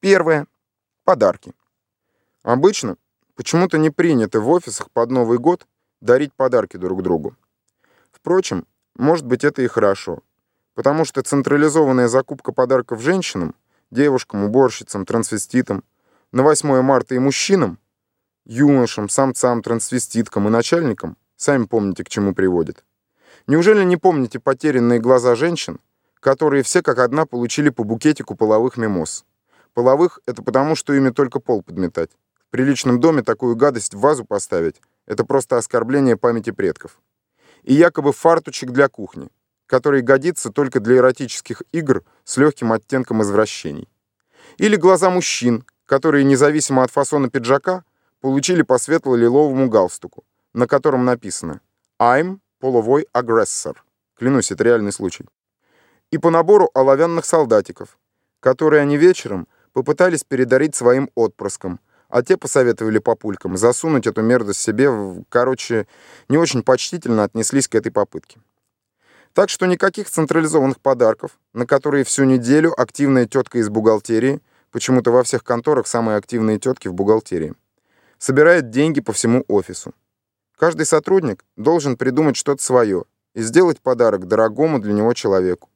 Первое. Подарки. Обычно почему-то не принято в офисах под Новый год дарить подарки друг другу. Впрочем, может быть это и хорошо, потому что централизованная закупка подарков женщинам, девушкам, уборщицам, трансвеститам на 8 марта и мужчинам, юношам, самцам, трансвеститкам и начальникам, сами помните, к чему приводит. Неужели не помните потерянные глаза женщин, которые все как одна получили по букетику половых мимоз? Половых — это потому, что ими только пол подметать. В приличном доме такую гадость в вазу поставить — это просто оскорбление памяти предков. И якобы фартучек для кухни, который годится только для эротических игр с легким оттенком извращений. Или глаза мужчин, которые независимо от фасона пиджака получили по светло-лиловому галстуку, на котором написано «I'm половой агрессор». Клянусь, это реальный случай. И по набору оловянных солдатиков, которые они вечером попытались передарить своим отпрыскам, а те посоветовали папулькам засунуть эту мерзость себе, короче, не очень почтительно отнеслись к этой попытке. Так что никаких централизованных подарков, на которые всю неделю активная тетка из бухгалтерии, почему-то во всех конторах самые активные тетки в бухгалтерии, собирает деньги по всему офису. Каждый сотрудник должен придумать что-то свое и сделать подарок дорогому для него человеку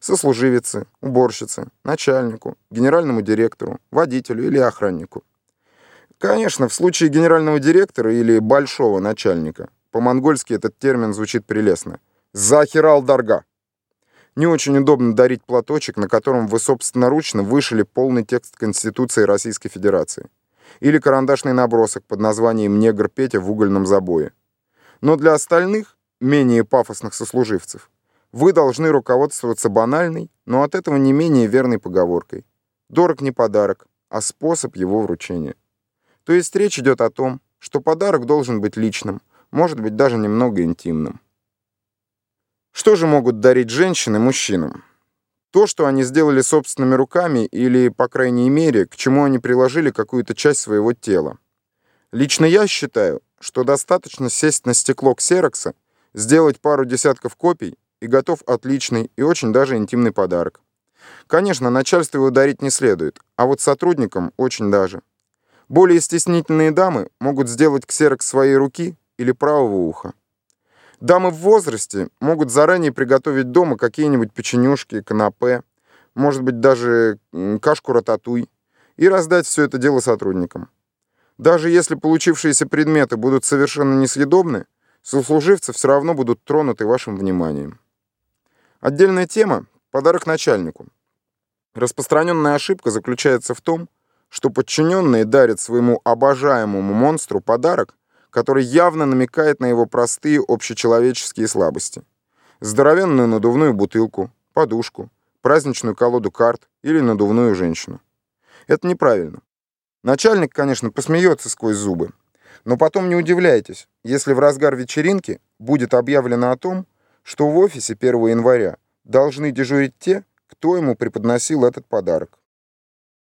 сослуживице, уборщице, начальнику, генеральному директору, водителю или охраннику. Конечно, в случае генерального директора или большого начальника, по-монгольски этот термин звучит прелестно. Захирал дарга. Не очень удобно дарить платочек, на котором вы собственноручно вышили полный текст Конституции Российской Федерации. Или карандашный набросок под названием «Негр Петя в угольном забое». Но для остальных, менее пафосных сослуживцев, вы должны руководствоваться банальной, но от этого не менее верной поговоркой. Дорог не подарок, а способ его вручения. То есть речь идет о том, что подарок должен быть личным, может быть даже немного интимным. Что же могут дарить женщины мужчинам? То, что они сделали собственными руками или, по крайней мере, к чему они приложили какую-то часть своего тела. Лично я считаю, что достаточно сесть на стекло ксерокса, сделать пару десятков копий и готов отличный и очень даже интимный подарок. Конечно, начальству его дарить не следует, а вот сотрудникам очень даже. Более стеснительные дамы могут сделать ксерокс своей руки или правого уха. Дамы в возрасте могут заранее приготовить дома какие-нибудь печенюшки, канапе, может быть, даже кашку-рататуй, и раздать все это дело сотрудникам. Даже если получившиеся предметы будут совершенно несъедобны, сослуживцы все равно будут тронуты вашим вниманием. Отдельная тема – подарок начальнику. Распространенная ошибка заключается в том, что подчиненные дарят своему обожаемому монстру подарок, который явно намекает на его простые общечеловеческие слабости. Здоровенную надувную бутылку, подушку, праздничную колоду карт или надувную женщину. Это неправильно. Начальник, конечно, посмеется сквозь зубы, но потом не удивляйтесь, если в разгар вечеринки будет объявлено о том, что в офисе 1 января должны дежурить те, кто ему преподносил этот подарок.